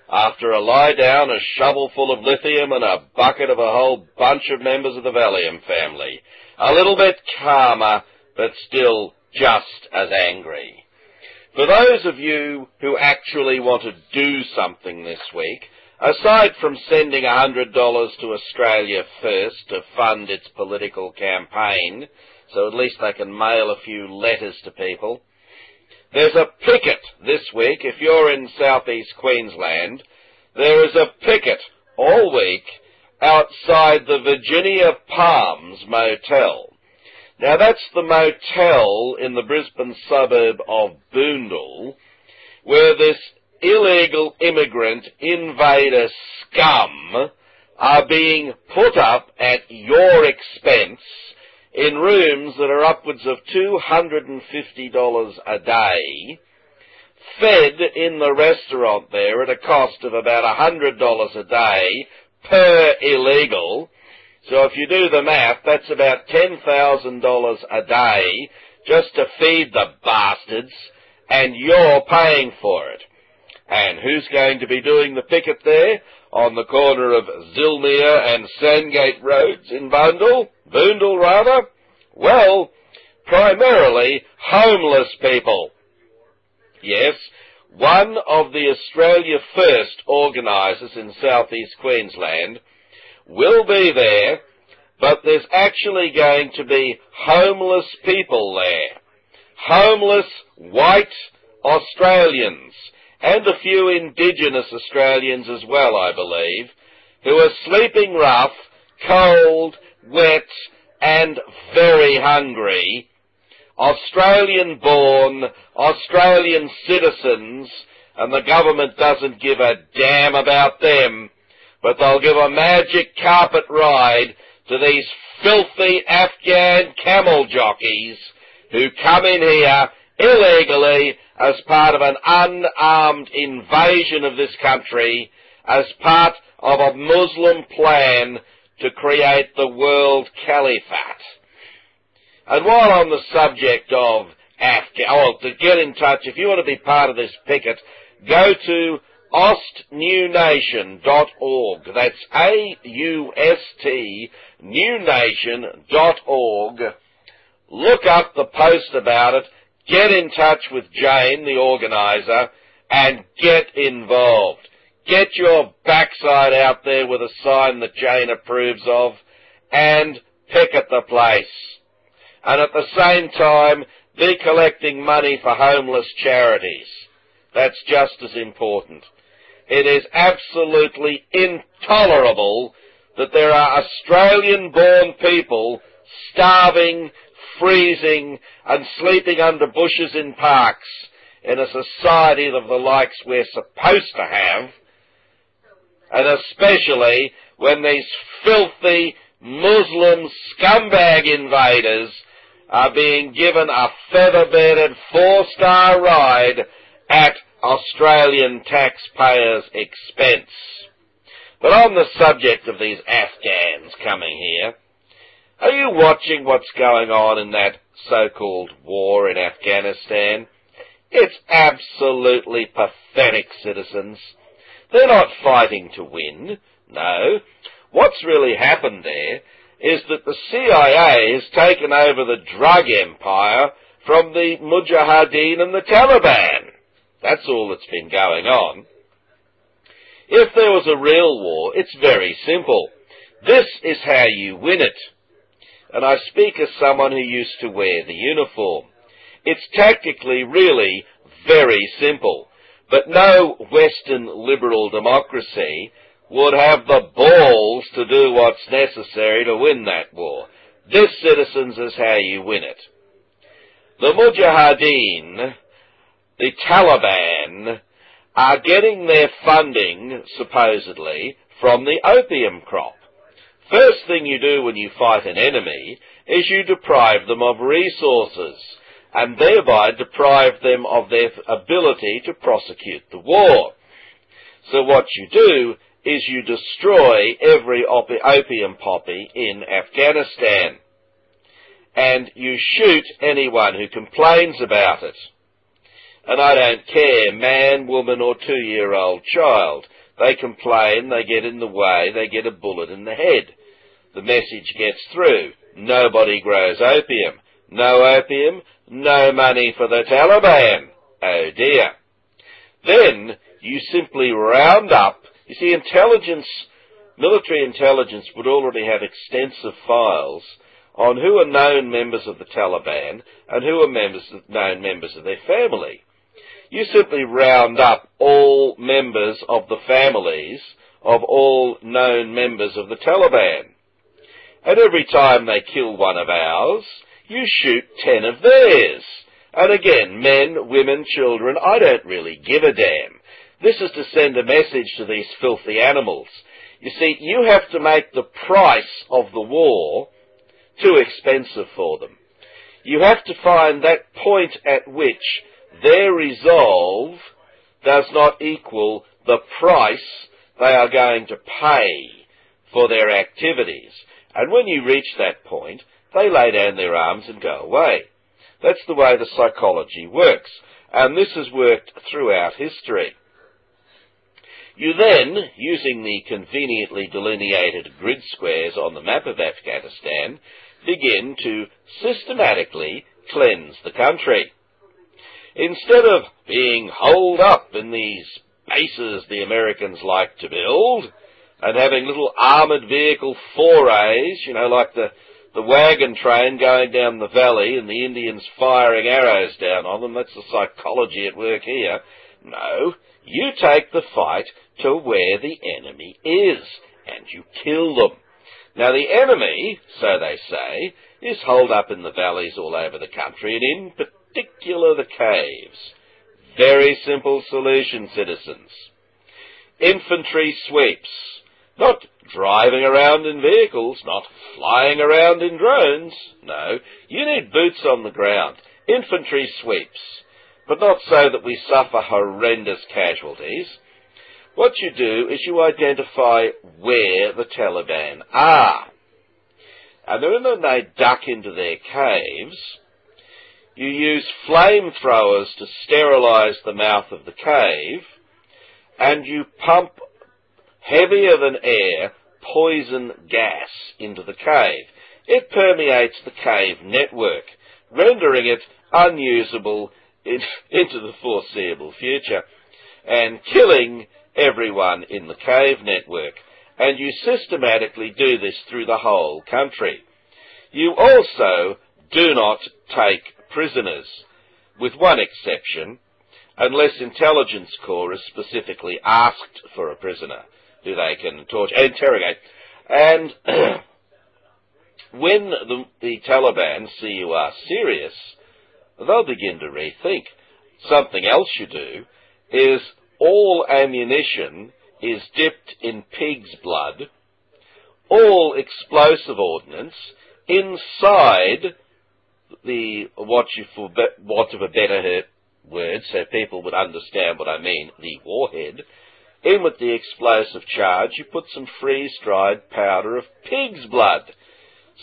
After a lie down, a shovel full of lithium, and a bucket of a whole bunch of members of the Valium family. A little bit calmer, but still just as angry. For those of you who actually want to do something this week, aside from sending $100 to Australia First to fund its political campaign, so at least they can mail a few letters to people, there's a picket this week if you're in southeast Queensland. There is a picket all week outside the Virginia Palms Motel. Now that's the motel in the Brisbane suburb of Boondall where this illegal immigrant invader scum are being put up at your expense in rooms that are upwards of $250 a day, fed in the restaurant there at a cost of about $100 a day per illegal. So if you do the math, that's about $10,000 a day just to feed the bastards, and you're paying for it. And who's going to be doing the picket there? On the corner of Zillmere and Sandgate Roads in Boondall? Boondall, rather? Well, primarily homeless people. Yes, one of the Australia First organisers in southeast Queensland will be there, but there's actually going to be homeless people there. Homeless white Australians and a few indigenous Australians as well, I believe, who are sleeping rough, cold, wet, and very hungry. Australian born, Australian citizens, and the government doesn't give a damn about them, but they'll give a magic carpet ride to these filthy Afghan camel jockeys who come in here illegally as part of an unarmed invasion of this country, as part of a Muslim plan to create the world caliphate. And while on the subject of Afghan, oh, to get in touch, if you want to be part of this picket, go to austnewnation.org. That's A-U-S-T, newnation.org. Look up the post about it, get in touch with Jane, the organiser, and get involved. Get your backside out there with a sign that Jane approves of, and picket the place. And at the same time, be collecting money for homeless charities. That's just as important. It is absolutely intolerable that there are Australian born people starving, freezing, and sleeping under bushes in parks in a society of the likes we're supposed to have, and especially when these filthy Muslim scumbag invaders are being given a feather-bedded four-star ride at Australian taxpayers' expense. But on the subject of these Afghans coming here, are you watching what's going on in that so-called war in Afghanistan? It's absolutely pathetic, citizens. They're not fighting to win. No. What's really happened there is that the CIA has taken over the drug empire from the Mujahideen and the Taliban. That's all that's been going on. If there was a real war, it's very simple. This is how you win it. And I speak as someone who used to wear the uniform. It's tactically really very simple. But no Western liberal democracy would have the balls to do what's necessary to win that war. This, citizens, is how you win it. The Mujahideen, the Taliban, are getting their funding, supposedly, from the opium crop. First thing you do when you fight an enemy is you deprive them of resources and thereby deprive them of their ability to prosecute the war. So what you do is you destroy every opium poppy in Afghanistan. And you shoot anyone who complains about it. And I don't care, man, woman, or two-year-old child. They complain, they get in the way, they get a bullet in the head. The message gets through. Nobody grows opium. No opium, no money for the Taliban. Oh dear. Then you simply round up, you see intelligence, military intelligence would already have extensive files on who are known members of the Taliban and who are members, known members of their family. You simply round up all members of the families of all known members of the Taliban. And every time they kill one of ours, you shoot ten of theirs. And again, men, women, children, I don't really give a damn. This is to send a message to these filthy animals. You see, you have to make the price of the war too expensive for them. You have to find that point at which their resolve does not equal the price they are going to pay for their activities. And when you reach that point, they lay down their arms and go away. That's the way the psychology works. And this has worked throughout history. You then, using the conveniently delineated grid squares on the map of Afghanistan, begin to systematically cleanse the country. Instead of being holed up in these bases the Americans like to build, and having little armoured vehicle forays, you know, like the, the wagon train going down the valley and the Indians firing arrows down on them. That's the psychology at work here. No, you take the fight to where the enemy is, and you kill them. Now the enemy, so they say, is holed up in the valleys all over the country, and in particular the caves. Very simple solution, citizens. Infantry sweeps. Not driving around in vehicles, not flying around in drones. No, you need boots on the ground. Infantry sweeps. But not so that we suffer horrendous casualties. What you do is you identify where the Taliban are. And then when they duck into their caves, you use flamethrowers to sterilize the mouth of the cave, and you pump heavier than air poison gas into the cave. It permeates the cave network, rendering it unusable in, [LAUGHS] into the foreseeable future, and killing everyone in the cave network. And you systematically do this through the whole country. You also do not take prisoners, with one exception, unless intelligence corps is specifically asked for a prisoner who they can torture, and interrogate. And [CLEARS THROAT] when the, the Taliban see you are serious, they'll begin to rethink. Something else you do is all ammunition is dipped in pig's blood, all explosive ordnance inside the, what you, for want of a better word, so people would understand what I mean, the warhead, in with the explosive charge, you put some freeze-dried powder of pig's blood,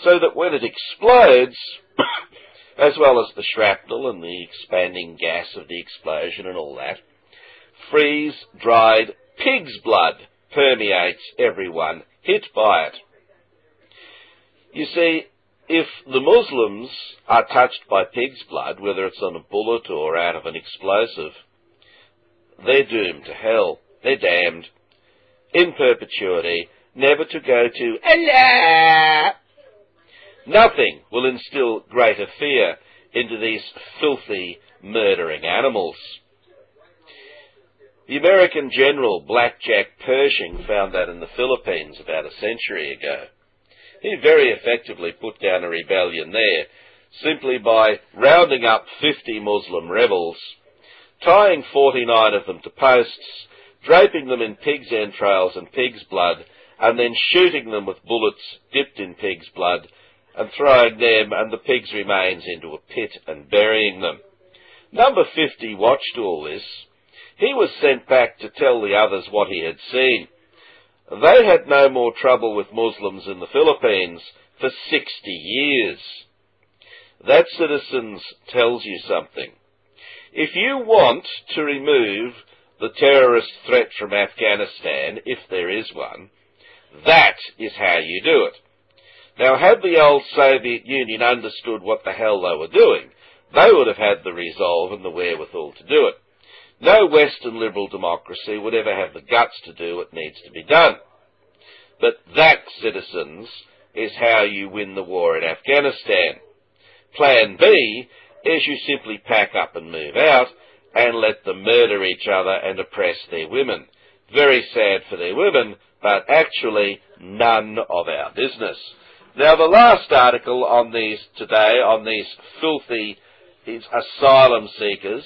so that when it explodes, [COUGHS] as well as the shrapnel and the expanding gas of the explosion and all that, freeze-dried pig's blood permeates everyone hit by it. You see, if the Muslims are touched by pig's blood, whether it's on a bullet or out of an explosive, they're doomed to hell. They're damned. In perpetuity, never to go to Allah. Nothing will instill greater fear into these filthy, murdering animals. The American general Blackjack Pershing found that in the Philippines about a century ago. He very effectively put down a rebellion there simply by rounding up 50 Muslim rebels, tying 49 of them to posts, draping them in pig's entrails and pig's blood, and then shooting them with bullets dipped in pig's blood, and throwing them and the pig's remains into a pit and burying them. Number 50 watched all this. He was sent back to tell the others what he had seen. They had no more trouble with Muslims in the Philippines for 60 years. That, citizens, tells you something. If you want to remove the terrorist threat from Afghanistan, if there is one, that is how you do it. Now, had the old Soviet Union understood what the hell they were doing, they would have had the resolve and the wherewithal to do it. No Western liberal democracy would ever have the guts to do what needs to be done. But that, citizens, is how you win the war in Afghanistan. Plan B is you simply pack up and move out and let them murder each other and oppress their women. Very sad for their women, but actually none of our business. Now the last article on these today, on these filthy these asylum seekers,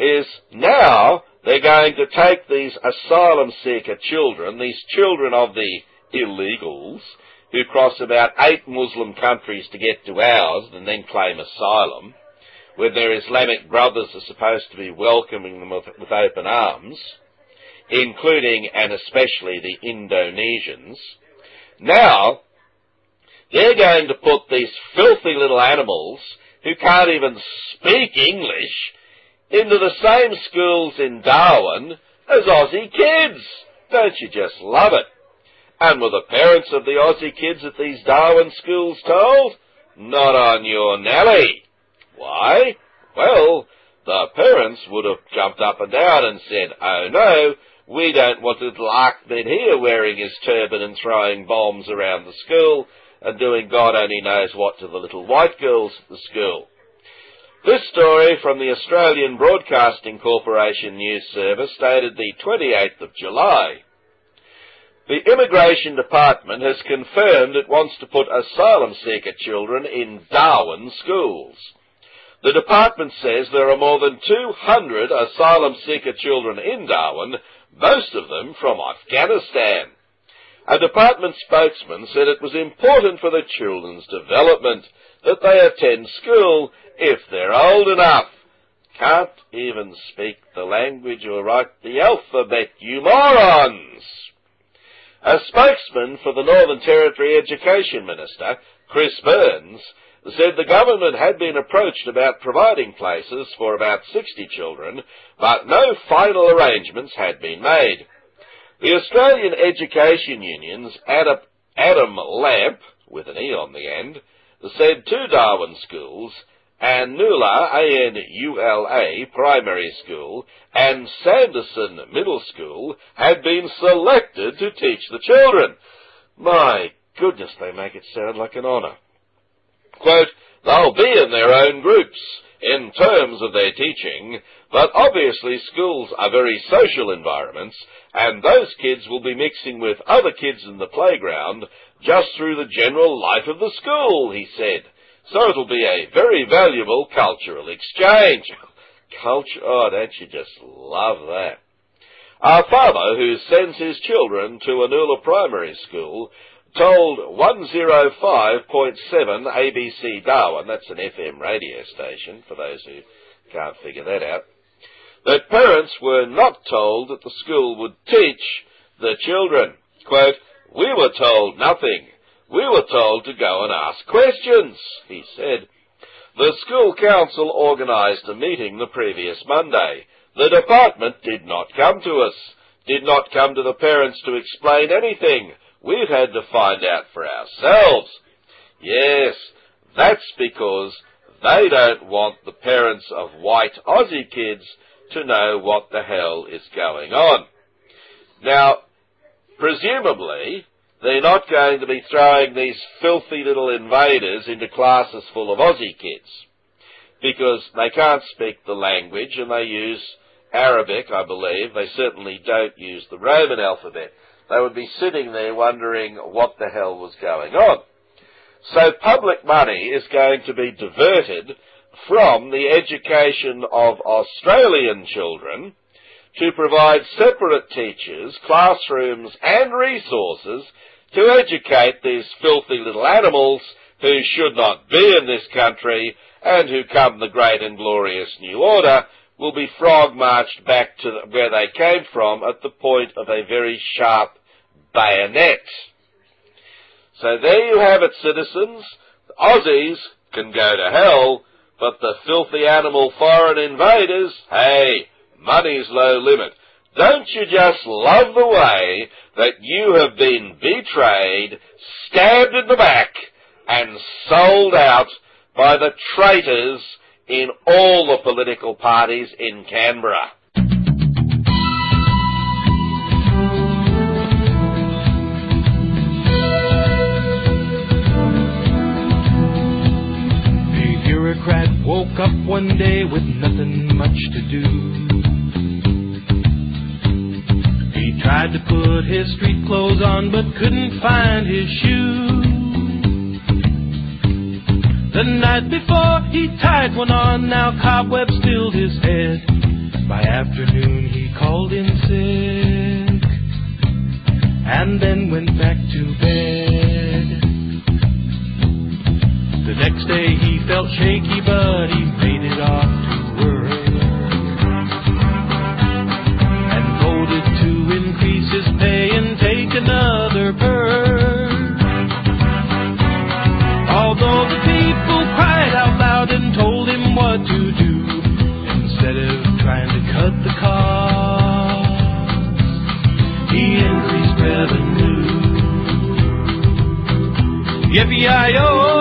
is now they're going to take these asylum seeker children, these children of the illegals, who cross about eight Muslim countries to get to ours and then claim asylum, where their Islamic brothers are supposed to be welcoming them with, with open arms, including and especially the Indonesians. Now, they're going to put these filthy little animals who can't even speak English into the same schools in Darwin as Aussie kids. Don't you just love it? And were the parents of the Aussie kids at these Darwin schools told? Not on your Nelly. Why? Well, the parents would have jumped up and down and said, oh no, we don't want little Ahmed here wearing his turban and throwing bombs around the school and doing God only knows what to the little white girls at the school. This story from the Australian Broadcasting Corporation News Service dated the 28th of July. The Immigration Department has confirmed it wants to put asylum seeker children in Darwin schools. The department says there are more than 200 asylum seeker children in Darwin, most of them from Afghanistan. A department spokesman said it was important for the children's development that they attend school if they're old enough. Can't even speak the language or write the alphabet, you morons! A spokesman for the Northern Territory Education Minister, Chris Burns, said the government had been approached about providing places for about 60 children, but no final arrangements had been made. The Australian Education Union's Adam, Lamp, with an E on the end, said two Darwin schools Anula, A-N-U-L-A, primary school, and Sanderson Middle School had been selected to teach the children. My goodness, they make it sound like an honour. Quote, they'll be in their own groups in terms of their teaching, but obviously schools are very social environments, and those kids will be mixing with other kids in the playground just through the general life of the school, he said. So it'll be a very valuable cultural exchange. [LAUGHS] Culture, oh, don't you just love that? Our father, who sends his children to Anula Primary School, told 105.7 ABC Darwin, that's an FM radio station for those who can't figure that out, that parents were not told that the school would teach the children. Quote, we were told nothing. We were told to go and ask questions, he said. The school council organised a meeting the previous Monday. The department did not come to us, did not come to the parents to explain anything. We've had to find out for ourselves. Yes, that's because they don't want the parents of white Aussie kids to know what the hell is going on. Now, presumably, they're not going to be throwing these filthy little invaders into classes full of Aussie kids because they can't speak the language and they use Arabic, I believe. They certainly don't use the Roman alphabet. They would be sitting there wondering what the hell was going on. So public money is going to be diverted from the education of Australian children to provide separate teachers, classrooms and resources to educate these filthy little animals who should not be in this country and who come the great and glorious new order will be frog marched back to where they came from at the point of a very sharp bayonet. So there you have it, citizens. The Aussies can go to hell, but the filthy animal foreign invaders, hey, money's low limit. Don't you just love the way that you have been betrayed, stabbed in the back, and sold out by the traitors in all the political parties in Canberra? Woke up one day with nothing much to do. He tried to put his street clothes on but couldn't find his shoes. The night before he tied one on, now cobwebs filled his head. By afternoon he called in sick and then went back to bed. The next day he felt shaky, but he made it off to work and voted to increase his pay and take another berth. Although the people cried out loud and told him what to do, instead of trying to cut the cost, he increased revenue. Yippee-yi-yo!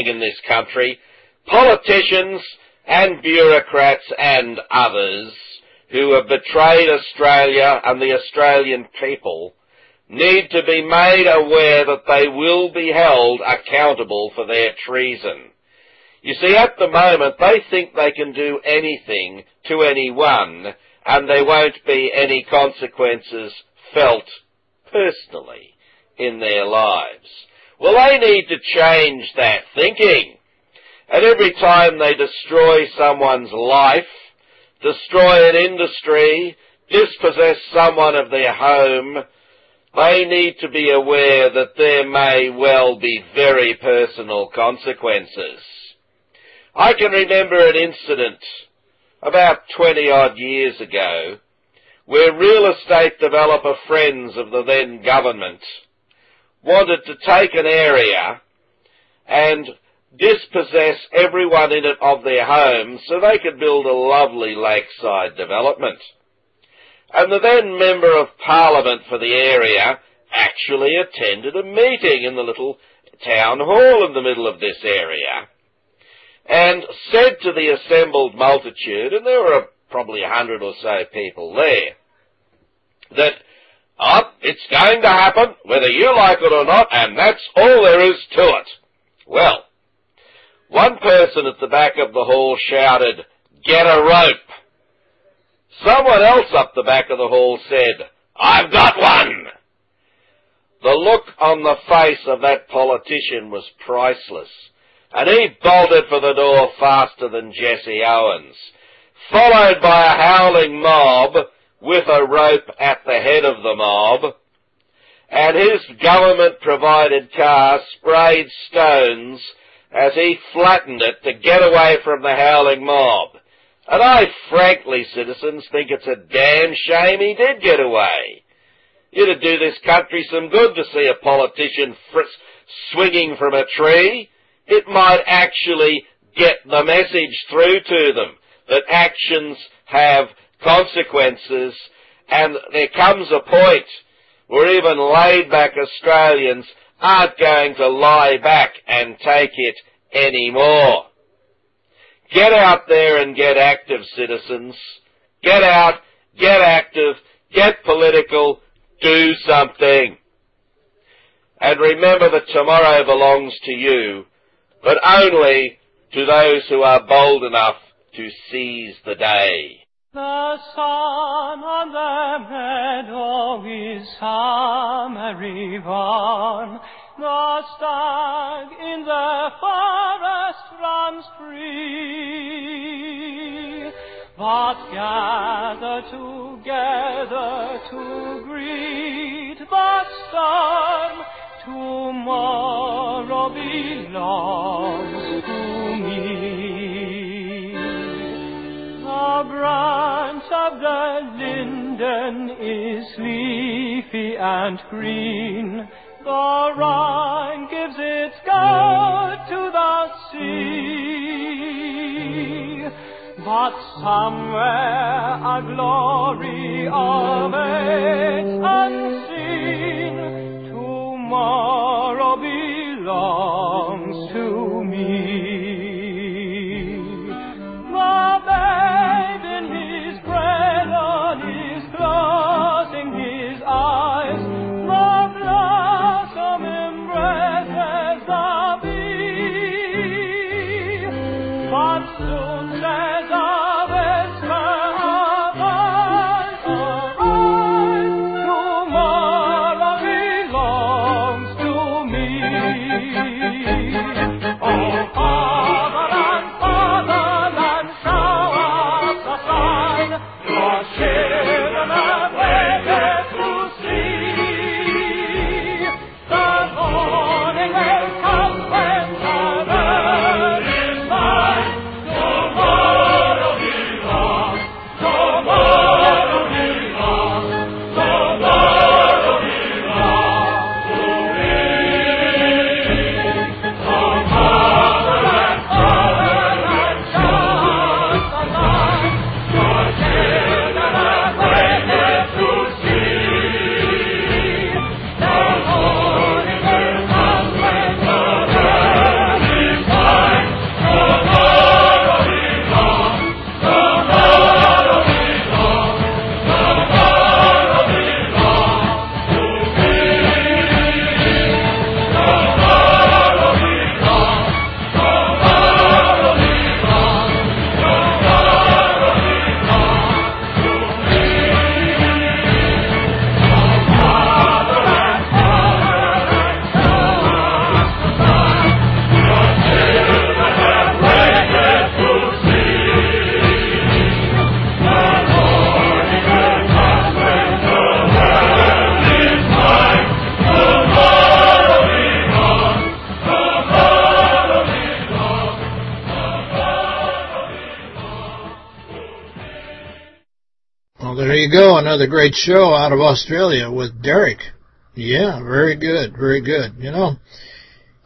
Happening in this country. Politicians and bureaucrats and others who have betrayed Australia and the Australian people need to be made aware that they will be held accountable for their treason. You see, at the moment, they think they can do anything to anyone, and there won't be any consequences felt personally in their lives. Well, they need to change that thinking. And every time they destroy someone's life, destroy an industry, dispossess someone of their home, they need to be aware that there may well be very personal consequences. I can remember an incident about 20 odd years ago where real estate developer friends of the then government wanted to take an area and dispossess everyone in it of their homes so they could build a lovely lakeside development. And the then Member of Parliament for the area actually attended a meeting in the little town hall in the middle of this area and said to the assembled multitude, and there were probably a hundred or so people there, that oh, it's going to happen whether you like it or not, and that's all there is to it. Well, one person at the back of the hall shouted, get a rope. Someone else up the back of the hall said, I've got one. The look on the face of that politician was priceless, and he bolted for the door faster than Jesse Owens, followed by a howling mob with a rope at the head of the mob, and his government-provided car sprayed stones as he flattened it to get away from the howling mob. And I frankly, citizens, think it's a damn shame he did get away. It'd do this country some good to see a politician swinging from a tree. It might actually get the message through to them that actions have consequences and there comes a point where even laid back Australians aren't going to lie back and take it anymore. Get out there and get active, citizens. Get out, get active, get political, do something. And remember that tomorrow belongs to you, but only to those who are bold enough to seize the day. The sun on the meadow is summery warm. The stag in the forest runs free. But gather together to greet the storm. Tomorrow belongs to me. Branch of the linden is leafy and green. The Rhine gives its gold to the sea. But somewhere a glory awaits unseen. Tomorrow belongs to me. Go, another great show out of Australia with Derek. Yeah, very good, very good. You know,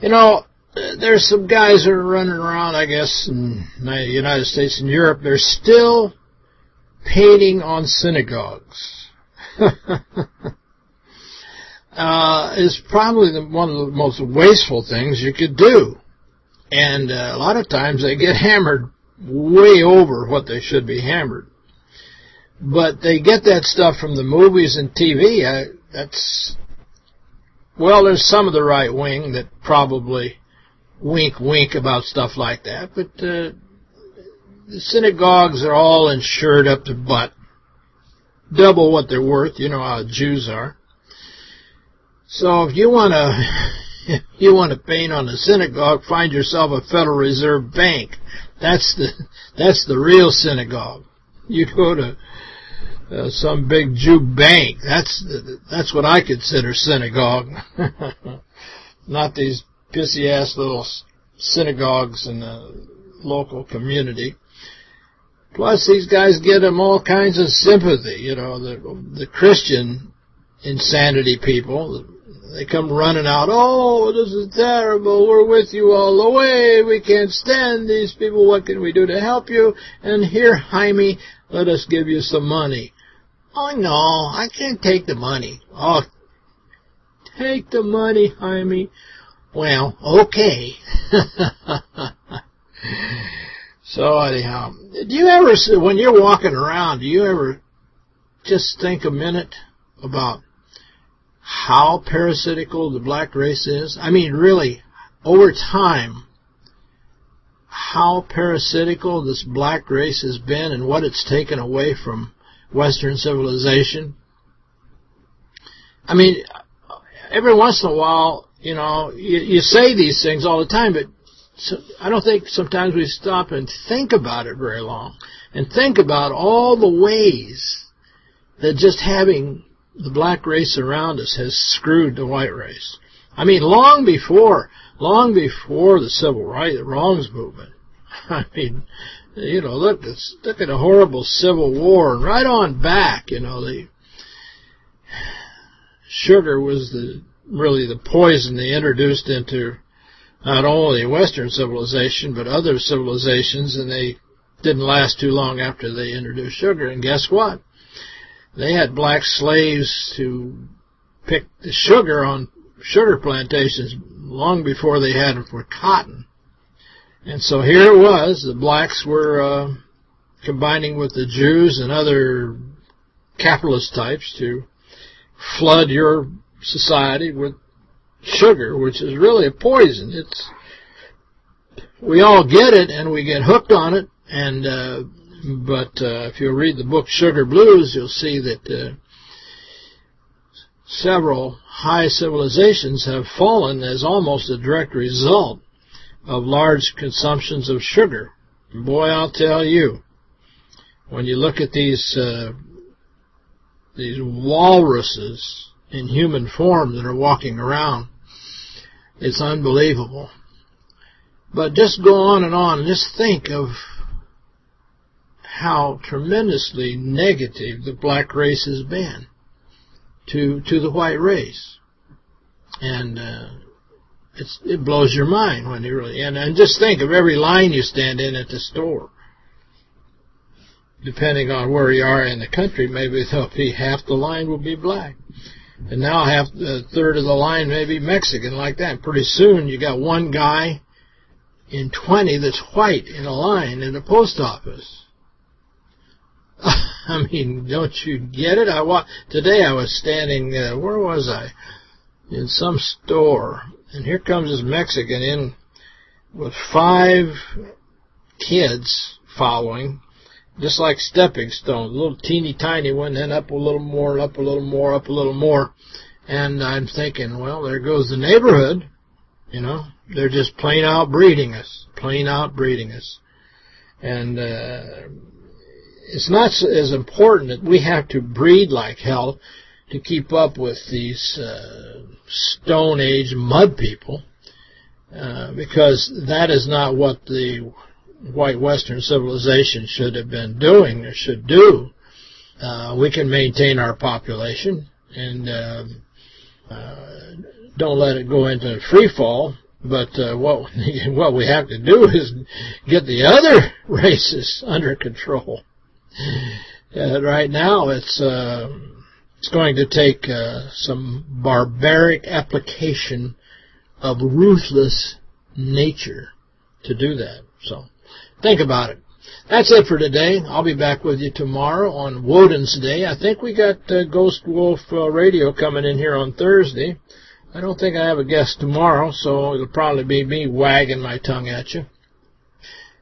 you know, there's some guys that are running around, I guess, in the United States and Europe. They're still painting on synagogues. [LAUGHS] uh, is probably the, one of the most wasteful things you could do. And uh, a lot of times they get [LAUGHS] hammered way over what they should be hammered. But they get that stuff from the movies and TV. I, that's well, there's some of the right wing that probably wink, wink about stuff like that. But uh, the synagogues are all insured up to butt, double what they're worth. You know how Jews are. So if you want to, [LAUGHS] you want to paint on a synagogue, find yourself a Federal Reserve Bank. That's the that's the real synagogue. You go to uh, some big Jew bank. That's that's what I consider synagogue. [LAUGHS] Not these pissy ass little synagogues in the local community. Plus, these guys get them all kinds of sympathy. You know, the the Christian insanity people. They come running out. Oh, this is terrible. We're with you all the way. We can't stand these people. What can we do to help you? And here, Jaime, let us give you some money. Oh, no, I can't take the money. Oh, take the money, Jaime. Well, okay. [LAUGHS] so anyhow, do you ever, when you're walking around, do you ever just think a minute about how parasitical the black race is? I mean, really, over time, how parasitical this black race has been and what it's taken away from Western civilization. I mean, every once in a while, you know, you, you say these things all the time, but so, I don't think sometimes we stop and think about it very long and think about all the ways that just having the black race around us has screwed the white race. I mean, long before, long before the civil rights, wrongs movement. [LAUGHS] I mean, you know, look, look at a horrible civil war, and right on back, you know, the sugar was the really the poison they introduced into not only Western civilization, but other civilizations, and they didn't last too long after they introduced sugar. And guess what? They had black slaves to pick the sugar on sugar plantations long before they had them for cotton. And so here it was, the blacks were uh, combining with the Jews and other capitalist types to flood your society with sugar, which is really a poison. It's we all get it and we get hooked on it, and uh, but uh, if you read the book Sugar Blues, you'll see that uh, several high civilizations have fallen as almost a direct result of large consumptions of sugar. Boy, I'll tell you, when you look at these uh, these walruses in human form that are walking around, it's unbelievable. But just go on and on and just think of how tremendously negative the black race has been to to the white race. And uh, it's, it blows your mind when you really, and, and just think of every line you stand in at the store. Depending on where you are in the country, maybe there'll be half the line will be black. And now half a third of the line may be Mexican like that. Pretty soon you got one guy in 20 that's white in a line in the post office. [LAUGHS] I mean, don't you get it? I wa Today I was standing, uh, where was I? In some store and here comes this Mexican in with five kids following, just like stepping stones, a little teeny tiny one, then up a little more, up a little more, up a little more. And I'm thinking, well, there goes the neighborhood. You know, they're just plain out breeding us, plain out breeding us. And uh, it's not as important that we have to breed like hell to keep up with these uh, Stone Age mud people, uh, because that is not what the white Western civilization should have been doing or should do. uh, we can maintain our population and uh, uh, don't let it go into free fall. But uh, what [LAUGHS] what we have to do is get the other [LAUGHS] races under control. Uh, right now, it's it's going to take uh, some barbaric application of ruthless nature to do that. So, think about it. That's it for today. I'll be back with you tomorrow on Woden's Day. I think we got uh, Ghost Wolf uh, Radio coming in here on Thursday. I don't think I have a guest tomorrow, so it'll probably be me wagging my tongue at you.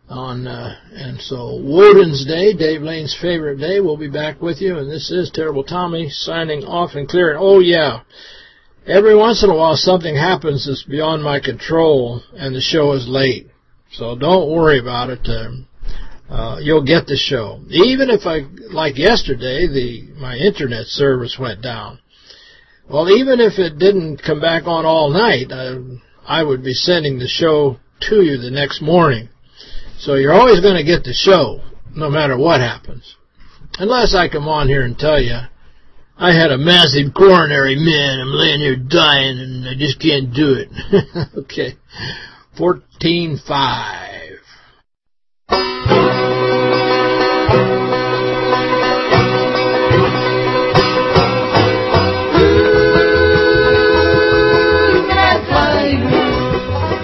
On uh, and so Woden's Day, Dave Lane's favorite day. We'll be back with you, and this is Terrible Tommy signing off and clearing. Oh yeah, every once in a while something happens that's beyond my control, and the show is late. So don't worry about it. Um, uh, you'll get the show. Even if I, like yesterday, the my internet service went down. Well, even if it didn't come back on all night, I, I would be sending the show to you the next morning. So you're always going to get the show, no matter what happens. Unless I come on here and tell you, I had a massive coronary, man, I'm laying here dying and I just can't do it. [LAUGHS] okay. 14.5.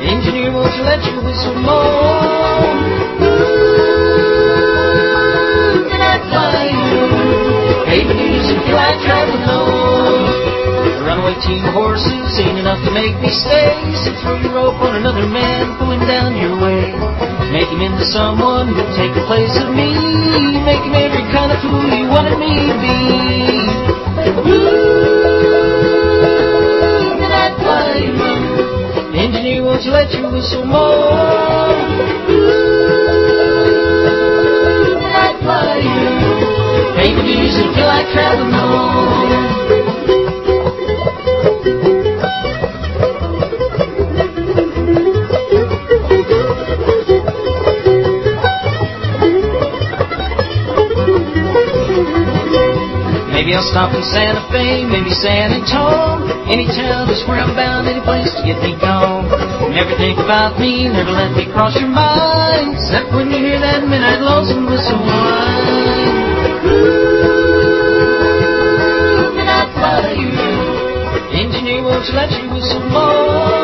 Engineer, won't you let whistle blow? 19 horses ain't enough to make me stay. So throw your rope on another man going down your way. Make him into someone who'll take the place of me. Make him every kind of fool you wanted me to be. Ooh, that bloody moon. Engineer, won't you let your whistle more? Ooh, that bloody moon. Pay the dues and feel like traveling home. I'll stop in Santa Fe, maybe San Antonio. Any town is where I'm bound, any place to get me gone. Never think about me, never let me cross your mind. Except when you hear that midnight lonesome whistle whine. Ooh, can I fly you? Engineer, won't you let your whistle blow?